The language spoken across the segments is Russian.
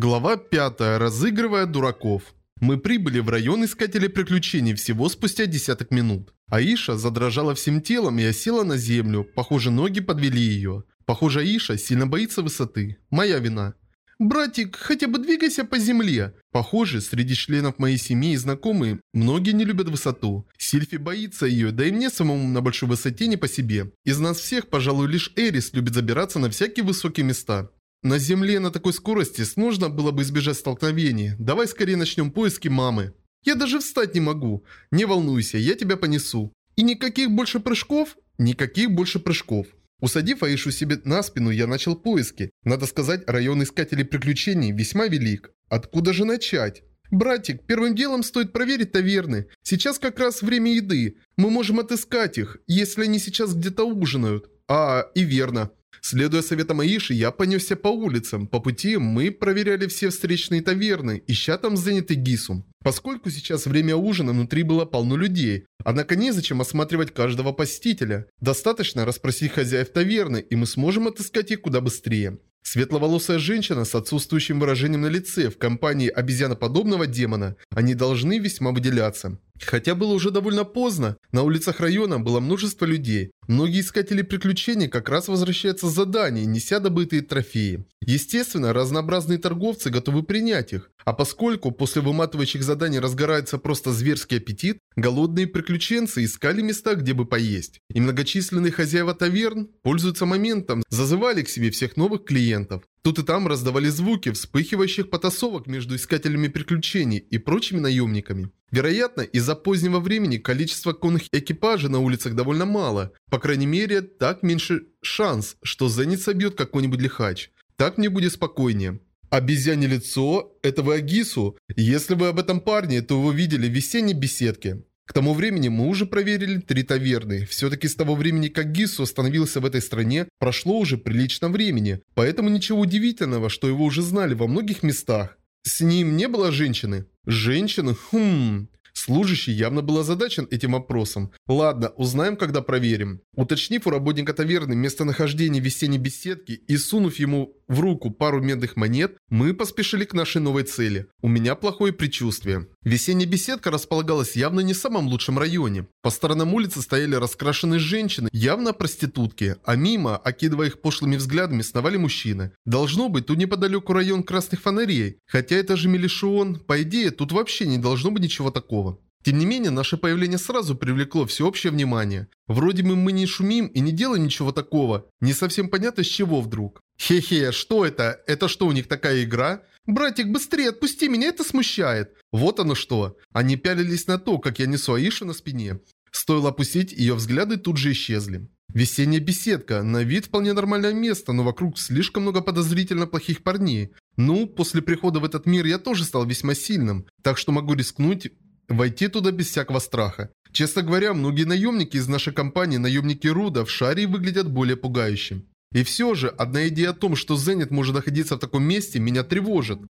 Глава 5. Разыгрывая дураков. Мы прибыли в район Искателей Приключений всего спустя десяток минут. Аиша задрожала всем телом и осела на землю. Похоже, ноги подвели ее. Похоже, Аиша сильно боится высоты. Моя вина. «Братик, хотя бы двигайся по земле!» Похоже, среди членов моей семьи и знакомые многие не любят высоту. Сильфи боится ее, да и мне самому на большой высоте не по себе. Из нас всех, пожалуй, лишь Эрис любит забираться на всякие высокие места. На земле на такой скорости нужно было бы избежать столкновений. Давай скорее начнем поиски мамы. Я даже встать не могу. Не волнуйся, я тебя понесу. И никаких больше прыжков? Никаких больше прыжков. Усадив Аишу себе на спину, я начал поиски. Надо сказать, район искателей приключений весьма велик. Откуда же начать? «Братик, первым делом стоит проверить таверны. Сейчас как раз время еды. Мы можем отыскать их, если они сейчас где-то ужинают». «А, и верно. Следуя советам Аиши, я понесся по улицам. По пути мы проверяли все встречные таверны, ища там занятый Гисум. Поскольку сейчас время ужина, внутри было полно людей, однако незачем осматривать каждого посетителя. Достаточно расспросить хозяев таверны, и мы сможем отыскать их куда быстрее. Светловолосая женщина с отсутствующим выражением на лице в компании обезьяноподобного демона, они должны весьма выделяться. Хотя было уже довольно поздно, на улицах района было множество людей. Многие искатели приключений как раз возвращаются с заданий, неся добытые трофеи. Естественно, разнообразные торговцы готовы принять их. А поскольку после выматывающих заданий разгорается просто зверский аппетит, голодные приключенцы искали места, где бы поесть. И многочисленные хозяева таверн пользуются моментом, зазывали к себе всех новых клиентов. Тут и там раздавали звуки вспыхивающих потасовок между искателями приключений и прочими наемниками. Вероятно, из-за позднего времени количество конных экипажей на улицах довольно мало. По крайней мере, так меньше шанс, что Зенит собьет какой-нибудь лихач. Так мне будет спокойнее. Обезьяне лицо – это вы Агису. Если вы об этом парне, то его видели в весенней беседке. К тому времени мы уже проверили три таверны. Все-таки с того времени, как Гису остановился в этой стране, прошло уже прилично времени. Поэтому ничего удивительного, что его уже знали во многих местах. С ним не было женщины? Женщины? Хм... Служащий явно был озадачен этим вопросом. Ладно, узнаем, когда проверим. Уточнив у работника таверны местонахождение весенней беседки и сунув ему в руку пару медных монет, мы поспешили к нашей новой цели. У меня плохое предчувствие. Весенняя беседка располагалась явно не в самом лучшем районе. По сторонам улицы стояли раскрашенные женщины, явно проститутки, а мимо, окидывая их пошлыми взглядами, сновали мужчины. Должно быть, тут неподалеку район красных фонарей. Хотя это же Мелишион, по идее, тут вообще не должно быть ничего такого. Тем не менее, наше появление сразу привлекло всеобщее внимание. Вроде бы мы не шумим и не делаем ничего такого. Не совсем понятно, с чего вдруг. Хе-хе, что это? Это что, у них такая игра? Братик, быстрее отпусти меня, это смущает. Вот оно что. Они пялились на то, как я несу Аишу на спине. Стоило опустить, ее взгляды тут же исчезли. Весенняя беседка. На вид вполне нормальное место, но вокруг слишком много подозрительно плохих парней. Ну, после прихода в этот мир я тоже стал весьма сильным, так что могу рискнуть Войти туда без всякого страха. Честно говоря, многие наемники из нашей компании, наемники Руда, в шаре выглядят более пугающим. И все же, одна идея о том, что Зенит может находиться в таком месте, меня тревожит.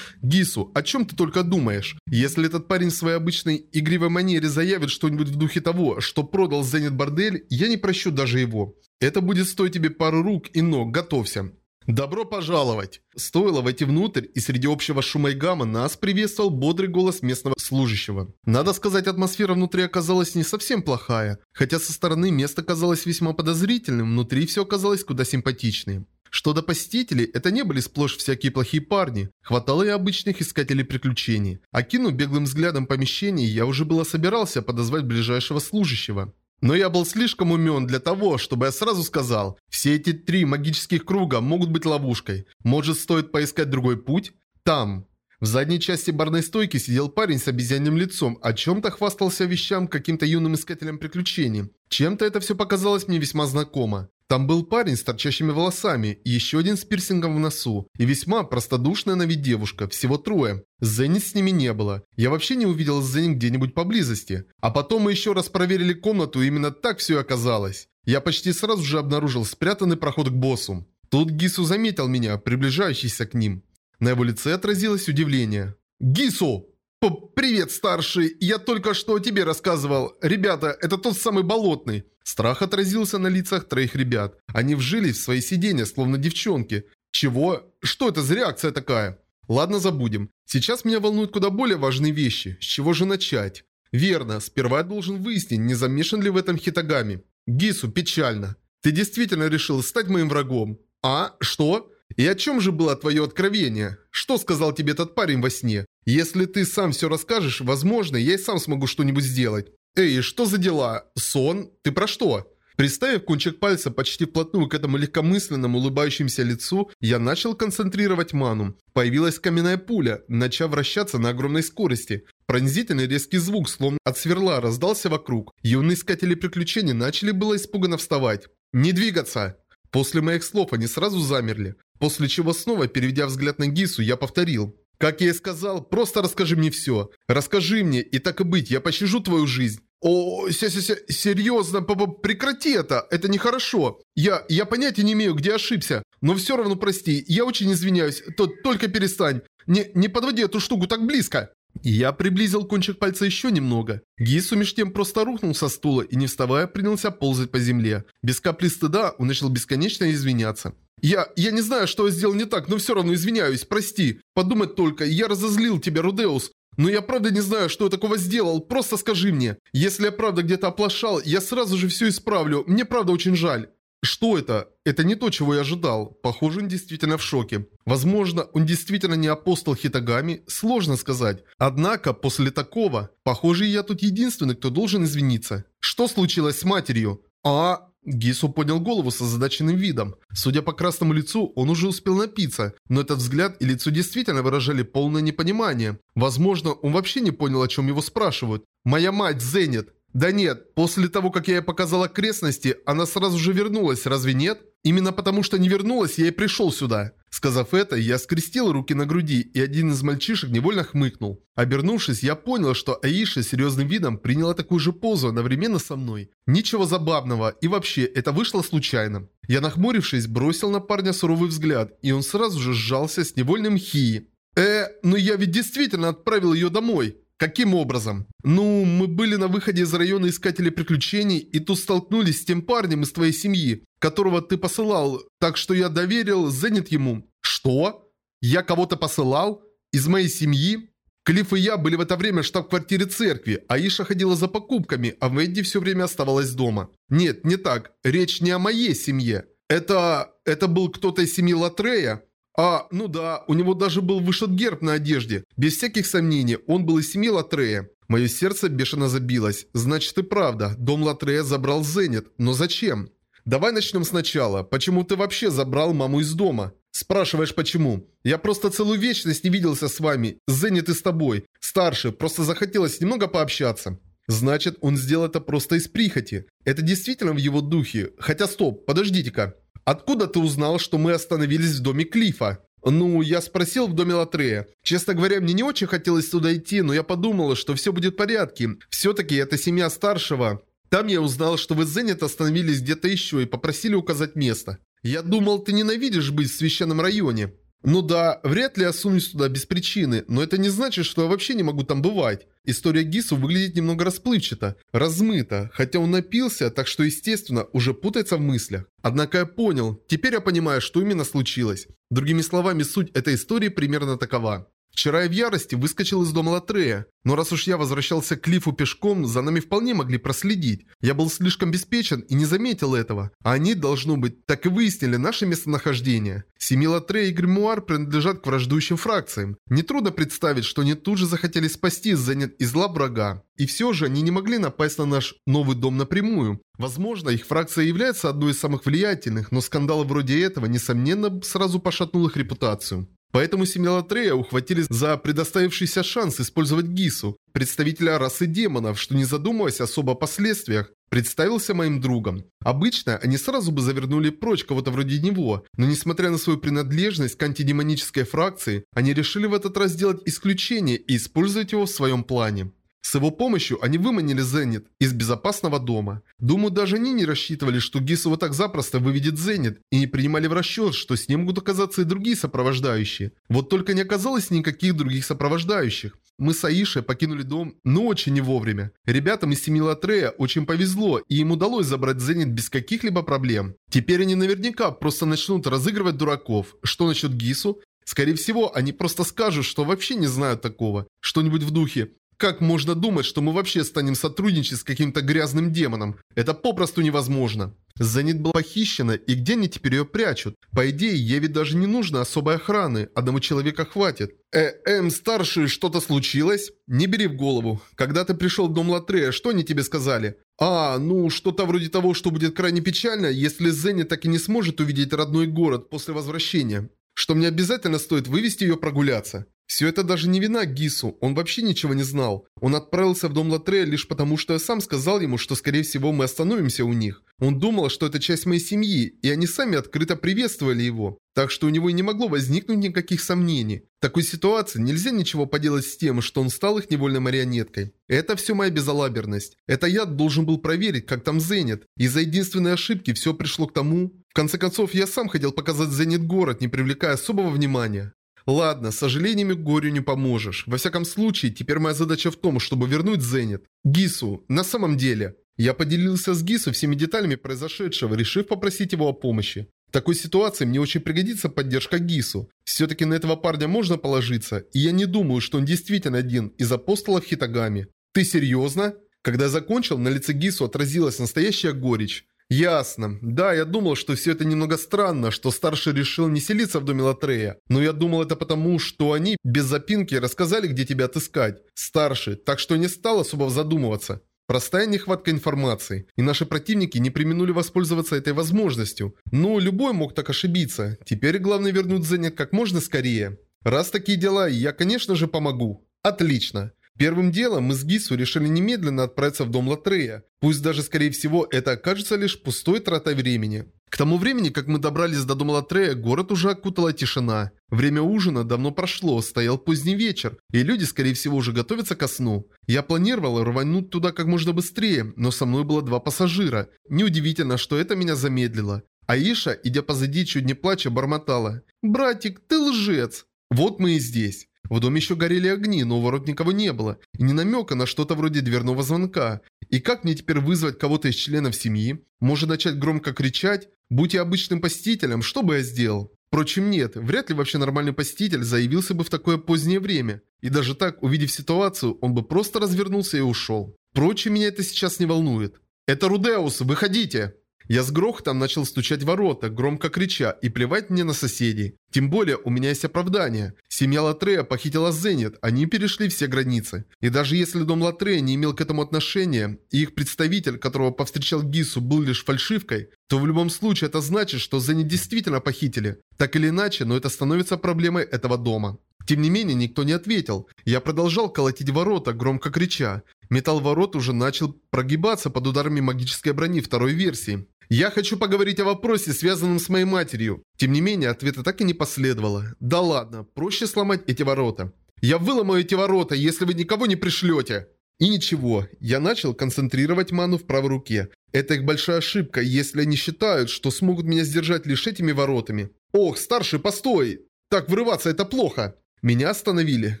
Гису, о чем ты только думаешь? Если этот парень в своей обычной игривой манере заявит что-нибудь в духе того, что продал Зенит бордель, я не прощу даже его. Это будет стоить тебе пару рук и ног, готовься. «Добро пожаловать!» Стоило войти внутрь, и среди общего шума и гамма нас приветствовал бодрый голос местного служащего. Надо сказать, атмосфера внутри оказалась не совсем плохая. Хотя со стороны место казалось весьма подозрительным, внутри все оказалось куда симпатичнее. Что до посетителей, это не были сплошь всякие плохие парни. Хватало и обычных искателей приключений. Окинув беглым взглядом помещение, я уже было собирался подозвать ближайшего служащего. Но я был слишком умен для того, чтобы я сразу сказал, все эти три магических круга могут быть ловушкой. Может стоит поискать другой путь? Там. В задней части барной стойки сидел парень с обезьянным лицом, о чем-то хвастался вещам каким-то юным искателем приключений. Чем-то это все показалось мне весьма знакомо. Там был парень с торчащими волосами, и еще один с пирсингом в носу, и весьма простодушная на вид девушка, всего трое. Зенит с ними не было. Я вообще не увидел Зенит где-нибудь поблизости. А потом мы еще раз проверили комнату, и именно так все и оказалось. Я почти сразу же обнаружил спрятанный проход к боссу. Тут Гису заметил меня, приближающийся к ним. На его лице отразилось удивление. «Гису!» «Привет, старший! Я только что о тебе рассказывал. Ребята, это тот самый болотный». Страх отразился на лицах троих ребят. Они вжились в свои сиденья, словно девчонки. «Чего? Что это за реакция такая?» Ладно, забудем. Сейчас меня волнуют куда более важные вещи. С чего же начать? Верно, сперва я должен выяснить, не замешан ли в этом Хитагами. Гису, печально. Ты действительно решил стать моим врагом? А? Что? И о чем же было твое откровение? Что сказал тебе этот парень во сне? Если ты сам все расскажешь, возможно, я и сам смогу что-нибудь сделать. Эй, что за дела? Сон? Ты про что? Приставив кончик пальца почти вплотную к этому легкомысленному улыбающемуся лицу, я начал концентрировать ману. Появилась каменная пуля, начав вращаться на огромной скорости. Пронзительный резкий звук, словно от сверла, раздался вокруг. Юные искатели приключений начали было испуганно вставать. «Не двигаться!» После моих слов они сразу замерли. После чего снова, переведя взгляд на Гису, я повторил. «Как я и сказал, просто расскажи мне все. Расскажи мне, и так и быть, я пощажу твою жизнь. О, ся ся ся серьезно, п -п прекрати это, это нехорошо. Я, я понятия не имею, где ошибся, но все равно прости, я очень извиняюсь, то только перестань. Не, не подводи эту штуку так близко. Я приблизил кончик пальца еще немного. Гису меж тем просто рухнул со стула и, не вставая, принялся ползать по земле. Без капли стыда он начал бесконечно извиняться. «Я... я не знаю, что я сделал не так, но все равно извиняюсь, прости. Подумать только, я разозлил тебя, Рудеус. Но я правда не знаю, что я такого сделал, просто скажи мне. Если я правда где-то оплошал, я сразу же все исправлю, мне правда очень жаль». Что это? Это не то, чего я ожидал. Похоже, он действительно в шоке. Возможно, он действительно не апостол Хитагами, сложно сказать. Однако, после такого, похоже, я тут единственный, кто должен извиниться. Что случилось с матерью? А, Гису поднял голову с озадаченным видом. Судя по красному лицу, он уже успел напиться, но этот взгляд и лицо действительно выражали полное непонимание. Возможно, он вообще не понял, о чем его спрашивают. «Моя мать, Зенит!» «Да нет, после того, как я ей показал окрестности, она сразу же вернулась, разве нет?» Именно потому, что не вернулась, я и пришел сюда. Сказав это, я скрестил руки на груди, и один из мальчишек невольно хмыкнул. Обернувшись, я понял, что Аиша серьезным видом приняла такую же позу одновременно со мной. Ничего забавного, и вообще, это вышло случайно. Я, нахмурившись, бросил на парня суровый взгляд, и он сразу же сжался с невольным хи. «Э, ну я ведь действительно отправил ее домой!» Каким образом? Ну, мы были на выходе из района Искателей Приключений и тут столкнулись с тем парнем из твоей семьи, которого ты посылал, так что я доверил Зенит ему. Что? Я кого-то посылал? Из моей семьи? Клифф и я были в это время в штаб-квартире церкви, Аиша ходила за покупками, а Венди все время оставалась дома. Нет, не так. Речь не о моей семье. Это... это был кто-то из семьи Латрея? А, ну да, у него даже был вышит герб на одежде. Без всяких сомнений, он был из семьи Латрея. Мое сердце бешено забилось. Значит и правда, дом Латрея забрал Зенит. Но зачем? Давай начнем сначала. Почему ты вообще забрал маму из дома? Спрашиваешь, почему? Я просто целую вечность не виделся с вами. Зенит и с тобой. Старше, просто захотелось немного пообщаться. Значит, он сделал это просто из прихоти. Это действительно в его духе. Хотя стоп, подождите-ка. «Откуда ты узнал, что мы остановились в доме Клифа?» «Ну, я спросил в доме Латрея. Честно говоря, мне не очень хотелось туда идти, но я подумала, что все будет в порядке. Все-таки это семья старшего. Там я узнал, что вы с Зенит остановились где-то еще и попросили указать место. Я думал, ты ненавидишь быть в священном районе». Ну да, вряд ли я сунусь туда без причины, но это не значит, что я вообще не могу там бывать. История Гису выглядит немного расплывчато, размыто, хотя он напился, так что, естественно, уже путается в мыслях. Однако я понял, теперь я понимаю, что именно случилось. Другими словами, суть этой истории примерно такова. Вчера я в ярости выскочил из дома Латрея, но раз уж я возвращался к Клифу пешком, за нами вполне могли проследить. Я был слишком беспечен и не заметил этого, а они, должно быть, так и выяснили наше местонахождение. Семьи Латрея и Гримуар принадлежат к враждующим фракциям. Нетрудно представить, что они тут же захотели спасти занят из зла врага. И все же они не могли напасть на наш новый дом напрямую. Возможно, их фракция является одной из самых влиятельных, но скандалы вроде этого, несомненно, сразу пошатнул их репутацию. Поэтому семья Латрея ухватились за предоставившийся шанс использовать Гису, представителя расы демонов, что не задумываясь особо о последствиях, представился моим другом. Обычно они сразу бы завернули прочь кого-то вроде него, но несмотря на свою принадлежность к антидемонической фракции, они решили в этот раз сделать исключение и использовать его в своем плане. С его помощью они выманили Зенит из безопасного дома. Думаю, даже они не рассчитывали, что Гису вот так запросто выведет Зенит, и не принимали в расчет, что с ним могут оказаться и другие сопровождающие. Вот только не оказалось никаких других сопровождающих. Мы с Аишей покинули дом, но очень не вовремя. Ребятам из семьи Латрея очень повезло, и им удалось забрать Зенит без каких-либо проблем. Теперь они наверняка просто начнут разыгрывать дураков. Что насчет Гису? Скорее всего, они просто скажут, что вообще не знают такого. Что-нибудь в духе. Как можно думать, что мы вообще станем сотрудничать с каким-то грязным демоном? Это попросту невозможно. Занит была похищена, и где они теперь ее прячут? По идее, ей ведь даже не нужно особой охраны, одного человека хватит. Э, эм, старший, что-то случилось? Не бери в голову. Когда ты пришел в дом Латрея, что они тебе сказали? А, ну, что-то вроде того, что будет крайне печально, если Зенни так и не сможет увидеть родной город после возвращения. Что мне обязательно стоит вывести ее прогуляться. Все это даже не вина Гису, он вообще ничего не знал. Он отправился в дом Латрея лишь потому, что я сам сказал ему, что скорее всего мы остановимся у них. Он думал, что это часть моей семьи, и они сами открыто приветствовали его. Так что у него и не могло возникнуть никаких сомнений. В такой ситуации нельзя ничего поделать с тем, что он стал их невольной марионеткой. Это все моя безалаберность. Это я должен был проверить, как там Зенит. Из-за единственной ошибки все пришло к тому... В конце концов, я сам хотел показать Зенит город, не привлекая особого внимания. Ладно, с сожалениями горю не поможешь. Во всяком случае, теперь моя задача в том, чтобы вернуть Зенит. Гису, на самом деле. Я поделился с Гису всеми деталями произошедшего, решив попросить его о помощи. В такой ситуации мне очень пригодится поддержка Гису. Все-таки на этого парня можно положиться, и я не думаю, что он действительно один из апостолов Хитагами. Ты серьезно? Когда закончил, на лице Гису отразилась настоящая горечь. Ясно. Да, я думал, что все это немного странно, что старший решил не селиться в доме Латрея. Но я думал это потому, что они без запинки рассказали, где тебя отыскать. Старший, так что не стал особо задумываться. Простая нехватка информации, и наши противники не применули воспользоваться этой возможностью. Ну, любой мог так ошибиться. Теперь главное вернуть Зенит как можно скорее. Раз такие дела, я, конечно же, помогу. Отлично. Первым делом мы с Гису решили немедленно отправиться в дом Латрея. Пусть даже, скорее всего, это окажется лишь пустой тратой времени. К тому времени, как мы добрались до дома Латрея, город уже окутала тишина. Время ужина давно прошло, стоял поздний вечер, и люди, скорее всего, уже готовятся ко сну. Я планировал рвануть туда как можно быстрее, но со мной было два пассажира. Неудивительно, что это меня замедлило. Аиша, идя позади, чуть не плача, бормотала. «Братик, ты лжец!» Вот мы и здесь. В доме еще горели огни, но у ворот никого не было. И ни намека на что-то вроде дверного звонка. И как мне теперь вызвать кого-то из членов семьи? Может начать громко кричать? Будь я обычным посетителем, что бы я сделал? Впрочем, нет, вряд ли вообще нормальный посетитель заявился бы в такое позднее время. И даже так, увидев ситуацию, он бы просто развернулся и ушел. Впрочем, меня это сейчас не волнует. «Это Рудеус, выходите!» Я с грохотом начал стучать ворота, громко крича, и плевать мне на соседей. Тем более, у меня есть оправдание. Семья Латрея похитила Зенит, они перешли все границы. И даже если дом Латрея не имел к этому отношения, и их представитель, которого повстречал Гису, был лишь фальшивкой, то в любом случае это значит, что Зенит действительно похитили. Так или иначе, но это становится проблемой этого дома. Тем не менее, никто не ответил. Я продолжал колотить ворота, громко крича. Металл ворот уже начал прогибаться под ударами магической брони второй версии. Я хочу поговорить о вопросе, связанном с моей матерью. Тем не менее, ответа так и не последовало. Да ладно, проще сломать эти ворота. Я выломаю эти ворота, если вы никого не пришлете. И ничего, я начал концентрировать ману в правой руке. Это их большая ошибка, если они считают, что смогут меня сдержать лишь этими воротами. Ох, старший, постой! Так врываться это плохо. Меня остановили.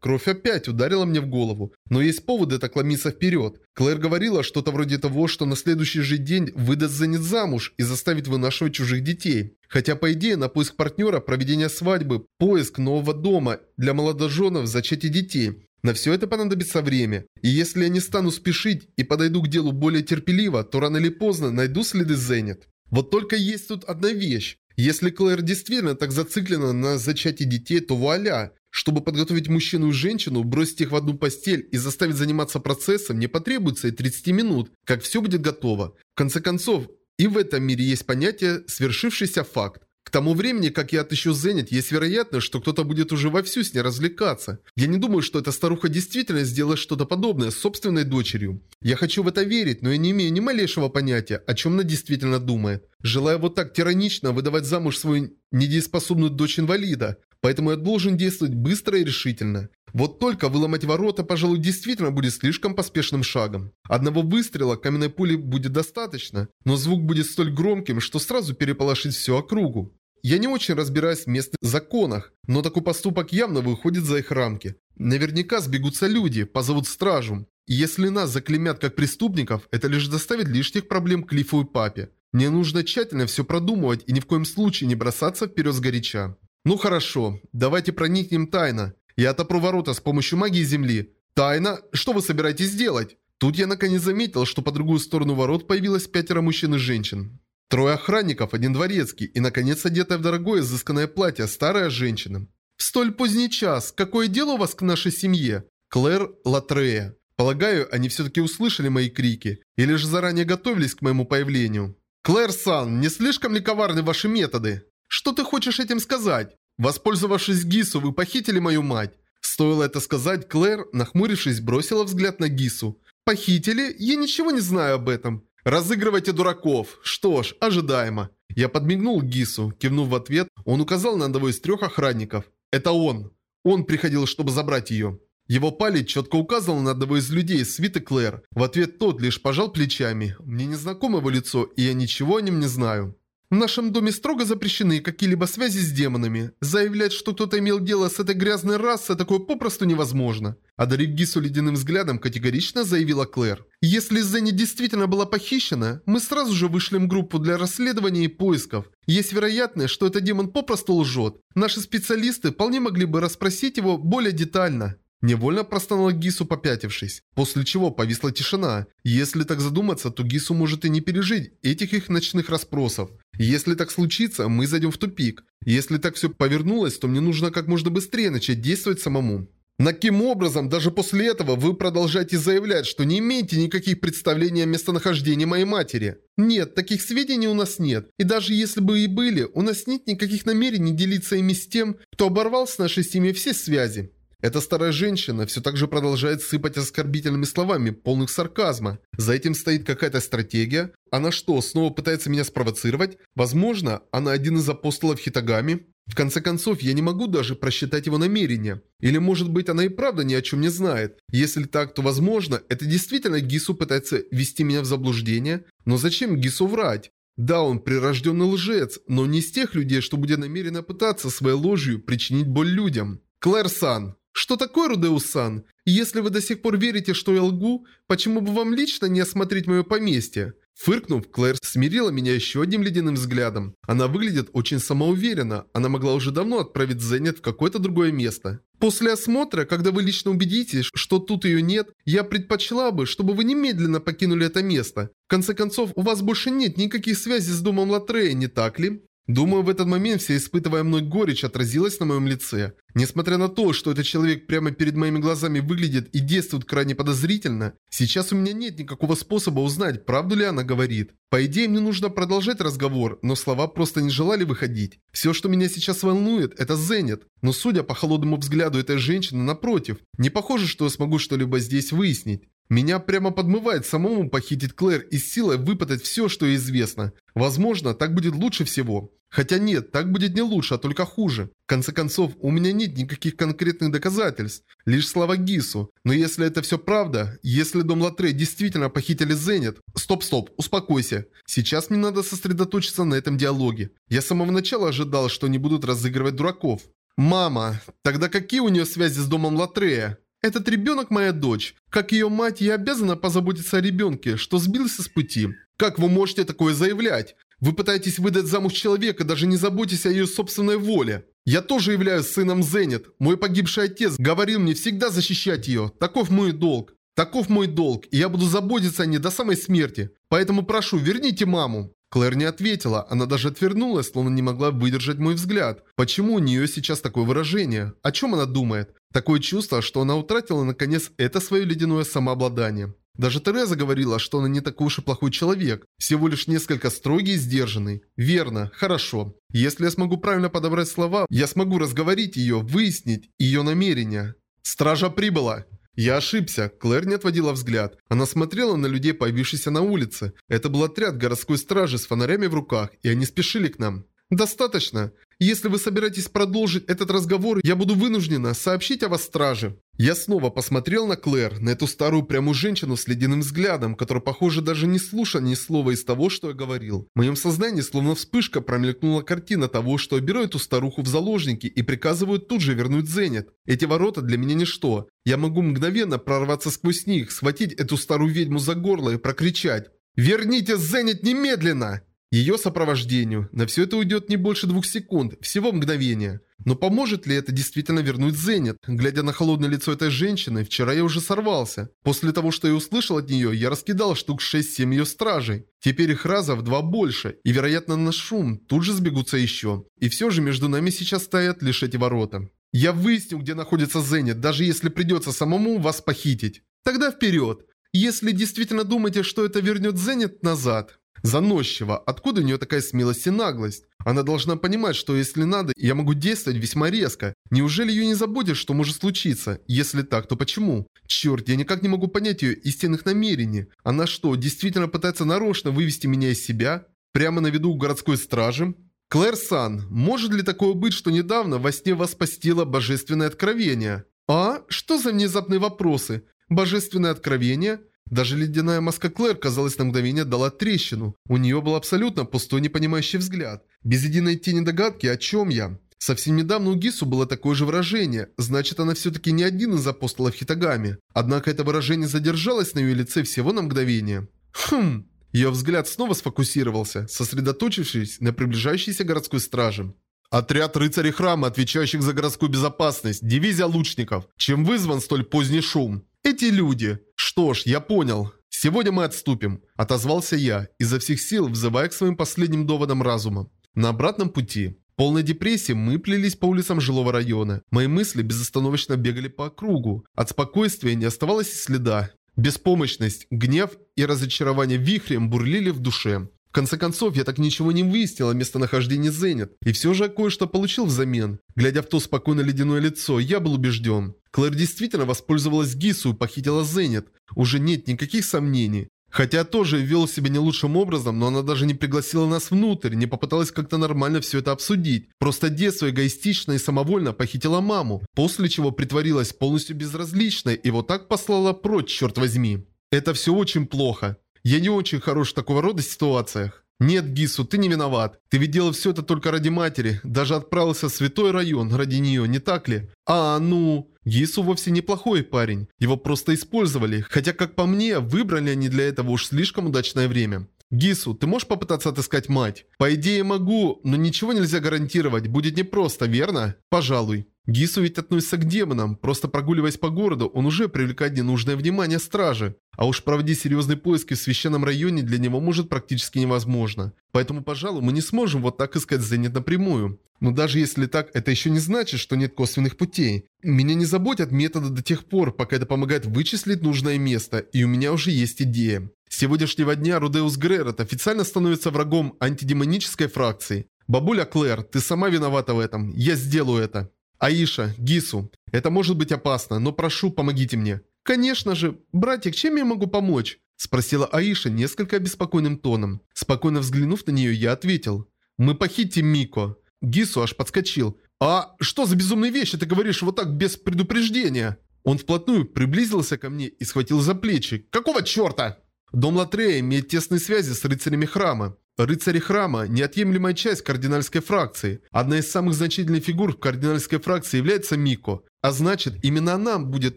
Кровь опять ударила мне в голову. Но есть поводы так ломиться вперед. Клэр говорила что-то вроде того, что на следующий же день выдаст Зенит замуж и заставит вынашивать чужих детей. Хотя, по идее, на поиск партнера, проведение свадьбы, поиск нового дома для молодоженов, зачатие детей. На все это понадобится время. И если я не стану спешить и подойду к делу более терпеливо, то рано или поздно найду следы Зенит. Вот только есть тут одна вещь. Если Клэр действительно так зациклена на зачатии детей, то вуаля. Чтобы подготовить мужчину и женщину, бросить их в одну постель и заставить заниматься процессом, не потребуется и 30 минут, как все будет готово. В конце концов, и в этом мире есть понятие «свершившийся факт». К тому времени, как я отыщу Зенит, есть вероятность, что кто-то будет уже вовсю с ней развлекаться. Я не думаю, что эта старуха действительно сделает что-то подобное с собственной дочерью. Я хочу в это верить, но я не имею ни малейшего понятия, о чем она действительно думает. Желая вот так тиранично выдавать замуж свою недееспособную дочь инвалида, поэтому я должен действовать быстро и решительно. Вот только выломать ворота, пожалуй, действительно будет слишком поспешным шагом. Одного выстрела каменной пули будет достаточно, но звук будет столь громким, что сразу переполошит всю округу. Я не очень разбираюсь в местных законах, но такой поступок явно выходит за их рамки. Наверняка сбегутся люди, позовут стражу. И если нас заклемят как преступников, это лишь доставит лишних проблем Клиффу и папе. Мне нужно тщательно все продумывать и ни в коем случае не бросаться вперед сгоряча. Ну хорошо, давайте проникнем тайно. Я отопру ворота с помощью магии земли. Тайна? Что вы собираетесь делать? Тут я наконец заметил, что по другую сторону ворот появилось пятеро мужчин и женщин. Трое охранников, один дворецкий и, наконец, одетая в дорогое изысканное платье старая женщина. «В столь поздний час, какое дело у вас к нашей семье?» Клэр Латрея. Полагаю, они все-таки услышали мои крики, или же заранее готовились к моему появлению. «Клэр Сан, не слишком ли коварны ваши методы?» «Что ты хочешь этим сказать?» Воспользовавшись Гису, вы похитили мою мать. Стоило это сказать, Клэр, нахмурившись, бросила взгляд на Гису. «Похитили? Я ничего не знаю об этом. Разыгрывайте дураков. Что ж, ожидаемо». Я подмигнул Гису. Кивнув в ответ, он указал на одного из трех охранников. «Это он. Он приходил, чтобы забрать ее». Его палец четко указывал на одного из людей свиты Клэр. В ответ тот лишь пожал плечами. Мне не знакомо его лицо, и я ничего о нем не знаю. В нашем доме строго запрещены какие-либо связи с демонами. Заявлять, что кто-то имел дело с этой грязной расой, такое попросту невозможно. Одарив Гису ледяным взглядом, категорично заявила Клэр. Если Зенни действительно была похищена, мы сразу же вышлем группу для расследования и поисков. Есть вероятность, что этот демон попросту лжет. Наши специалисты вполне могли бы расспросить его более детально. Невольно простонал Гису, попятившись, после чего повисла тишина. Если так задуматься, то Гису может и не пережить этих их ночных расспросов. Если так случится, мы зайдем в тупик. Если так все повернулось, то мне нужно как можно быстрее начать действовать самому. На каким образом даже после этого вы продолжаете заявлять, что не имеете никаких представлений о местонахождении моей матери? Нет, таких сведений у нас нет. И даже если бы и были, у нас нет никаких намерений делиться ими с тем, кто оборвал с нашей семьей все связи. Эта старая женщина все так же продолжает сыпать оскорбительными словами, полных сарказма. За этим стоит какая-то стратегия. Она что, снова пытается меня спровоцировать? Возможно, она один из апостолов Хитагами? В конце концов, я не могу даже просчитать его намерения. Или может быть она и правда ни о чем не знает. Если так, то возможно, это действительно Гису пытается ввести меня в заблуждение. Но зачем Гису врать? Да, он прирожденный лжец, но не из тех людей, что будет намеренно пытаться своей ложью причинить боль людям. Клэр Сан, что такое, Рудеус-сан? Если вы до сих пор верите, что я лгу, почему бы вам лично не осмотреть мое поместье? Фыркнув, Клэр смирила меня еще одним ледяным взглядом. Она выглядит очень самоуверенно. Она могла уже давно отправить Зенит в какое-то другое место. После осмотра, когда вы лично убедитесь, что тут ее нет, я предпочла бы, чтобы вы немедленно покинули это место. В конце концов, у вас больше нет никаких связей с домом Латрея, не так ли? Думаю, в этот момент вся испытывая мной горечь отразилась на моем лице. Несмотря на то, что этот человек прямо перед моими глазами выглядит и действует крайне подозрительно, сейчас у меня нет никакого способа узнать, правду ли она говорит. По идее, мне нужно продолжать разговор, но слова просто не желали выходить. Все, что меня сейчас волнует, это Зенит. Но судя по холодному взгляду этой женщины, напротив, не похоже, что я смогу что-либо здесь выяснить. Меня прямо подмывает самому похитить Клэр и силой выпытать все, что известно. Возможно, так будет лучше всего. Хотя нет, так будет не лучше, а только хуже. В конце концов, у меня нет никаких конкретных доказательств. Лишь слова Гису. Но если это все правда, если Дом Латре действительно похитили Зенит... Стоп-стоп, успокойся. Сейчас мне надо сосредоточиться на этом диалоге. Я с самого начала ожидал, что они будут разыгрывать дураков. Мама, тогда какие у нее связи с Домом Латрея? Этот ребенок моя дочь. Как ее мать, я обязана позаботиться о ребенке, что сбился с пути. Как вы можете такое заявлять? Вы пытаетесь выдать замуж человека, даже не заботясь о ее собственной воле. Я тоже являюсь сыном Зенит. Мой погибший отец говорил мне всегда защищать ее. Таков мой долг. Таков мой долг, и я буду заботиться о ней до самой смерти. Поэтому прошу, верните маму. Клэр не ответила, она даже отвернулась, словно не могла выдержать мой взгляд. Почему у нее сейчас такое выражение? О чем она думает? Такое чувство, что она утратила наконец это свое ледяное самообладание. Даже Тереза говорила, что она не такой уж и плохой человек, всего лишь несколько строгий и сдержанный. Верно, хорошо. Если я смогу правильно подобрать слова, я смогу разговорить ее, выяснить ее намерения. Стража прибыла. Я ошибся. Клэр не отводила взгляд. Она смотрела на людей, появившихся на улице. Это был отряд городской стражи с фонарями в руках, и они спешили к нам. «Достаточно. Если вы собираетесь продолжить этот разговор, я буду вынуждена сообщить о вас страже». Я снова посмотрел на Клэр, на эту старую прямую женщину с ледяным взглядом, которая, похоже, даже не слушала ни слова из того, что я говорил. В моем сознании словно вспышка промелькнула картина того, что я беру эту старуху в заложники и приказываю тут же вернуть Зенит. Эти ворота для меня ничто. Я могу мгновенно прорваться сквозь них, схватить эту старую ведьму за горло и прокричать «Верните Зенит немедленно!» Ее сопровождению. На все это уйдет не больше двух секунд, всего мгновения. Но поможет ли это действительно вернуть Зенит? Глядя на холодное лицо этой женщины, вчера я уже сорвался. После того, что я услышал от нее, я раскидал штук 6-7 ее стражей. Теперь их раза в два больше, и, вероятно, на шум тут же сбегутся еще. И все же между нами сейчас стоят лишь эти ворота. Я выясню, где находится Зенит, даже если придется самому вас похитить. Тогда вперед. Если действительно думаете, что это вернет Зенит назад. Заносчиво. Откуда у нее такая смелость и наглость? Она должна понимать, что если надо, я могу действовать весьма резко. Неужели ее не заботит, что может случиться? Если так, то почему? Черт, я никак не могу понять ее истинных намерений. Она что, действительно пытается нарочно вывести меня из себя? Прямо на виду у городской стражи? Клэр Сан, может ли такое быть, что недавно во сне вас постило божественное откровение? А? Что за внезапные вопросы? Божественное откровение? Даже ледяная маска Клэр, казалось, на мгновение дала трещину. У нее был абсолютно пустой непонимающий взгляд. Без единой тени догадки, о чем я. Совсем недавно у Гису было такое же выражение, значит она все-таки не один из апостолов Хитагами. Однако это выражение задержалось на ее лице всего на мгновение. Хм... Ее взгляд снова сфокусировался, сосредоточившись на приближающейся городской страже. Отряд рыцарей храма, отвечающих за городскую безопасность, дивизия лучников. Чем вызван столь поздний шум? Эти люди. Что ж, я понял. Сегодня мы отступим. Отозвался я, изо всех сил взывая к своим последним доводам разума. На обратном пути. В полной депрессии мы плелись по улицам жилого района. Мои мысли безостановочно бегали по кругу. От спокойствия не оставалось и следа. Беспомощность, гнев и разочарование вихрем бурлили в душе. Конце концов, я так ничего не выяснил о местонахождении Зенит, и все же кое-что получил взамен. Глядя в то спокойно ледяное лицо, я был убежден. Клэр действительно воспользовалась Гису и похитила Зенит. Уже нет никаких сомнений. Хотя тоже вел себя не лучшим образом, но она даже не пригласила нас внутрь, не попыталась как-то нормально все это обсудить. Просто детство эгоистично и самовольно похитила маму, после чего притворилась полностью безразличной и вот так послала прочь, черт возьми. Это все очень плохо. Я не очень хорош в такого рода ситуациях. «Нет, Гису, ты не виноват. Ты ведь делал все это только ради матери. Даже отправился в святой район ради нее, не так ли? А, ну...» Гису вовсе неплохой парень. Его просто использовали. Хотя, как по мне, выбрали они для этого уж слишком удачное время. Гису, ты можешь попытаться отыскать мать? По идее могу, но ничего нельзя гарантировать. Будет непросто, верно? Пожалуй. Гису ведь относится к демонам. Просто прогуливаясь по городу, он уже привлекает ненужное внимание стражи. А уж проводить серьезные поиски в священном районе для него может практически невозможно. Поэтому, пожалуй, мы не сможем вот так искать Зенит напрямую. Но даже если так, это еще не значит, что нет косвенных путей. Меня не заботят методы до тех пор, пока это помогает вычислить нужное место, и у меня уже есть идея. С сегодняшнего дня Рудеус Гререт официально становится врагом антидемонической фракции. Бабуля Клэр, ты сама виновата в этом. Я сделаю это. Аиша, Гису, это может быть опасно, но прошу, помогите мне. Конечно же. Братик, чем я могу помочь? Спросила Аиша несколько обеспокоенным тоном. Спокойно взглянув на нее, я ответил. Мы похитим Мико. Гису аж подскочил. «А что за безумные вещи ты говоришь вот так без предупреждения?» Он вплотную приблизился ко мне и схватил за плечи. «Какого черта?» Дом Латрея имеет тесные связи с рыцарями храма. Рыцари храма – неотъемлемая часть кардинальской фракции. Одна из самых значительных фигур в кардинальской фракции является Мико. А значит, именно она будет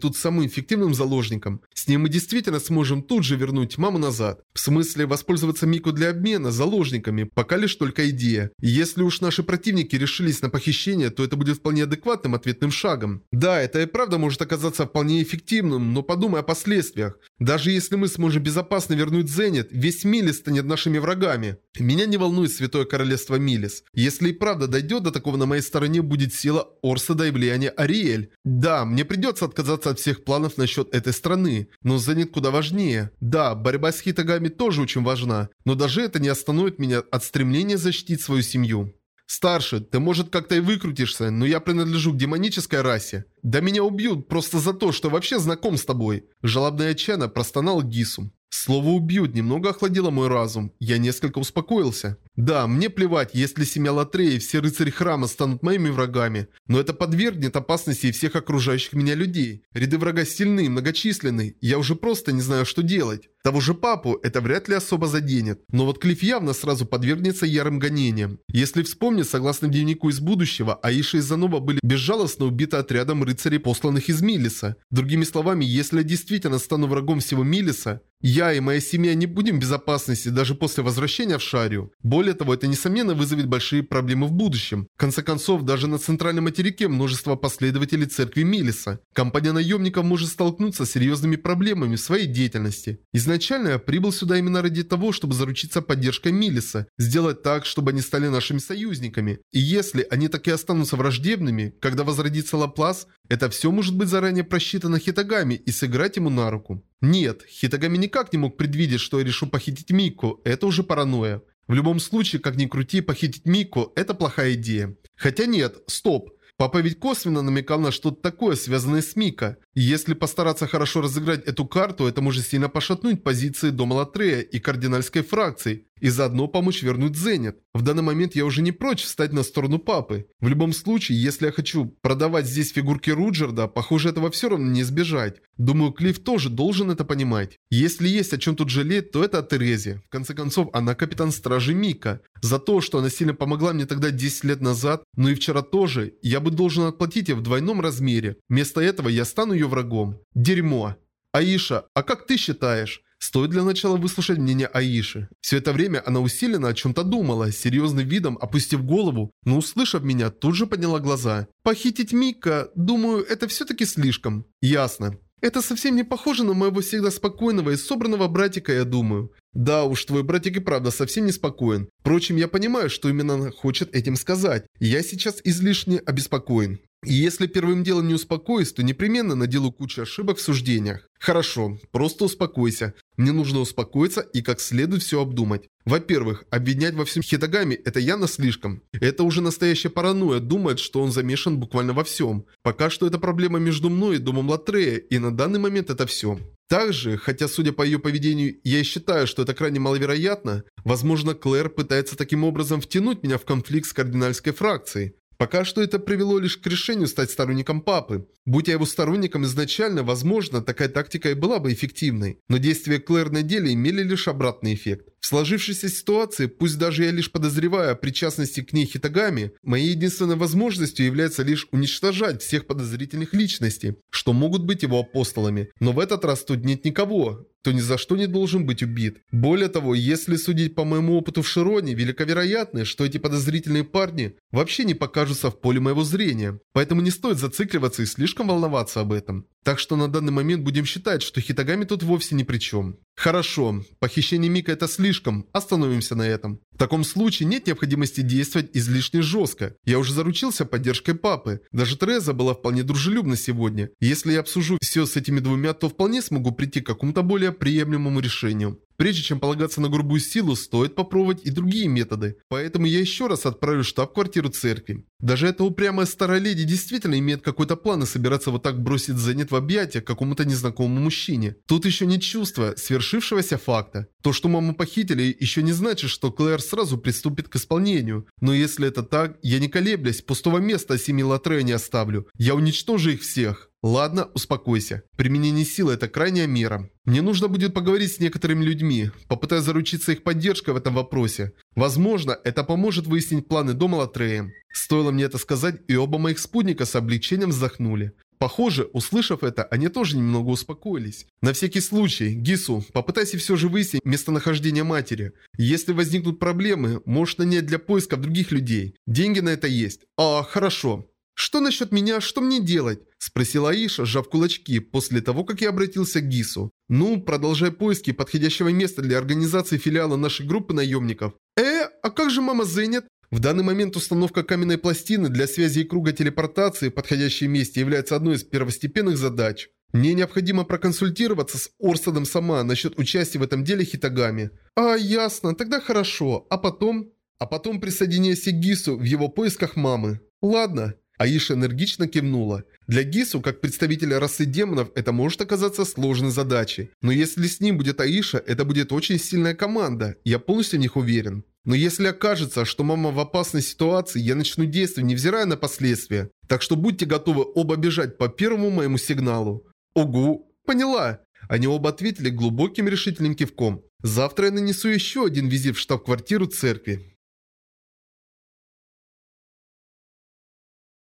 тут самым эффективным заложником. С ней мы действительно сможем тут же вернуть маму назад. В смысле, воспользоваться Мику для обмена заложниками, пока лишь только идея. Если уж наши противники решились на похищение, то это будет вполне адекватным ответным шагом. Да, это и правда может оказаться вполне эффективным, но подумай о последствиях. Даже если мы сможем безопасно вернуть Зенит, весь Милис станет нашими врагами. Меня не волнует Святое Королевство Милис. Если и правда дойдет до такого, на моей стороне будет сила Орсада и влияние Ариэль. Да, мне придется отказаться от всех планов насчет этой страны, но Зенит куда важнее. Да, борьба с Хитагами тоже очень важна, но даже это не остановит меня от стремления защитить свою семью. Старший, ты может как-то и выкрутишься, но я принадлежу к демонической расе. Да меня убьют просто за то, что вообще знаком с тобой. Жалобно и отчаянно простонал Гису. Слово «убьют» немного охладило мой разум. Я несколько успокоился. Да, мне плевать, если семья Латреи и все рыцари храма станут моими врагами, но это подвергнет опасности и всех окружающих меня людей. Ряды врага сильны и многочисленны, я уже просто не знаю, что делать. Того же папу это вряд ли особо заденет, но вот Клифф явно сразу подвергнется ярым гонениям. Если вспомнить, согласно дневнику из будущего, Аиша и Занова были безжалостно убиты отрядом рыцарей, посланных из Милиса. Другими словами, если я действительно стану врагом всего Милиса, Я и моя семья не будем в безопасности даже после возвращения в Шарию. Более того, это несомненно вызовет большие проблемы в будущем. В конце концов, даже на центральном материке множество последователей церкви Милиса. Компания наемников может столкнуться с серьезными проблемами в своей деятельности. Изначально я прибыл сюда именно ради того, чтобы заручиться поддержкой Милиса, сделать так, чтобы они стали нашими союзниками. И если они так и останутся враждебными, когда возродится Лаплас, это все может быть заранее просчитано Хитагами и сыграть ему на руку. Нет, Хитагами никак не мог предвидеть, что я решу похитить Мику, это уже паранойя. В любом случае, как ни крути, похитить Мику – это плохая идея. Хотя нет, стоп. Папа ведь косвенно намекал на что-то такое, связанное с Мика. И если постараться хорошо разыграть эту карту, это может сильно пошатнуть позиции Дома Латрея и кардинальской фракции, и заодно помочь вернуть Зенит. В данный момент я уже не прочь встать на сторону папы. В любом случае, если я хочу продавать здесь фигурки Руджерда, похоже, этого все равно не избежать. Думаю, Клифф тоже должен это понимать. Если есть о чем тут жалеть, то это о Терезе. В конце концов, она капитан стражи Мика. За то, что она сильно помогла мне тогда 10 лет назад, но и вчера тоже, я бы должен отплатить ей в двойном размере. Вместо этого я стану ее врагом. Дерьмо. Аиша, а как ты считаешь? Стоит для начала выслушать мнение Аиши. Все это время она усиленно о чем-то думала, серьезным видом опустив голову, но услышав меня, тут же подняла глаза. «Похитить Мика, думаю, это все-таки слишком». «Ясно. Это совсем не похоже на моего всегда спокойного и собранного братика, я думаю. Да уж, твой братик и правда совсем не спокоен. Впрочем, я понимаю, что именно она хочет этим сказать. Я сейчас излишне обеспокоен. И если первым делом не успокоюсь, то непременно наделаю кучу ошибок в суждениях. Хорошо, просто успокойся. Мне нужно успокоиться и как следует все обдумать. Во-первых, обвинять во всем Хитагами – это явно слишком. Это уже настоящая паранойя, думает, что он замешан буквально во всем. Пока что это проблема между мной и домом Латрея, и на данный момент это все. Также, хотя судя по ее поведению, я считаю, что это крайне маловероятно, возможно, Клэр пытается таким образом втянуть меня в конфликт с кардинальской фракцией. Пока что это привело лишь к решению стать сторонником папы. Будь я его сторонником изначально, возможно, такая тактика и была бы эффективной. Но действия Клэр на деле имели лишь обратный эффект. В сложившейся ситуации, пусть даже я лишь подозреваю о причастности к ней Хитагами, моей единственной возможностью является лишь уничтожать всех подозрительных личностей, что могут быть его апостолами. Но в этот раз тут нет никого, то ни за что не должен быть убит. Более того, если судить по моему опыту в Широне, велика вероятность, что эти подозрительные парни вообще не покажутся в поле моего зрения. Поэтому не стоит зацикливаться и слишком волноваться об этом. Так что на данный момент будем считать, что Хитагами тут вовсе ни при чем. Хорошо, похищение Мика это слишком, остановимся на этом. В таком случае нет необходимости действовать излишне жестко. Я уже заручился поддержкой папы. Даже Тереза была вполне дружелюбна сегодня. Если я обсужу все с этими двумя, то вполне смогу прийти к какому-то более приемлемому решению. Прежде чем полагаться на грубую силу, стоит попробовать и другие методы. Поэтому я еще раз отправлю штаб-квартиру церкви. Даже эта упрямая старая леди действительно имеет какой-то план и собираться вот так бросить Зенит в объятия какому-то незнакомому мужчине. Тут еще не чувство свершившегося факта. То, что маму похитили, еще не значит, что Клэр сразу приступит к исполнению. Но если это так, я не колеблясь, пустого места семи латре не оставлю. Я уничтожу их всех. Ладно, успокойся. Применение силы – это крайняя мера. Мне нужно будет поговорить с некоторыми людьми, попытаясь заручиться их поддержкой в этом вопросе. Возможно, это поможет выяснить планы дома Латрея. Стоило мне это сказать, и оба моих спутника с облегчением вздохнули. Похоже, услышав это, они тоже немного успокоились. На всякий случай, Гису, попытайся все же выяснить местонахождение матери. Если возникнут проблемы, можешь нанять для поисков других людей. Деньги на это есть. А, хорошо. «Что насчет меня? Что мне делать?» – спросила Аиша, сжав кулачки, после того, как я обратился к Гису. «Ну, продолжай поиски подходящего места для организации филиала нашей группы наемников». «Э, а как же мама Зенит?» В данный момент установка каменной пластины для связи и круга телепортации в подходящем месте является одной из первостепенных задач. Мне необходимо проконсультироваться с Орсадом сама насчет участия в этом деле Хитагами. А, ясно, тогда хорошо. А потом? А потом присоединяйся к Гису в его поисках мамы. Ладно. Аиша энергично кивнула. Для Гису, как представителя расы демонов, это может оказаться сложной задачей. Но если с ним будет Аиша, это будет очень сильная команда. Я полностью в них уверен. Но если окажется, что мама в опасной ситуации, я начну действовать, невзирая на последствия. Так что будьте готовы оба бежать по первому моему сигналу. Огу, поняла. Они оба ответили глубоким решительным кивком. Завтра я нанесу еще один визит в штаб-квартиру церкви.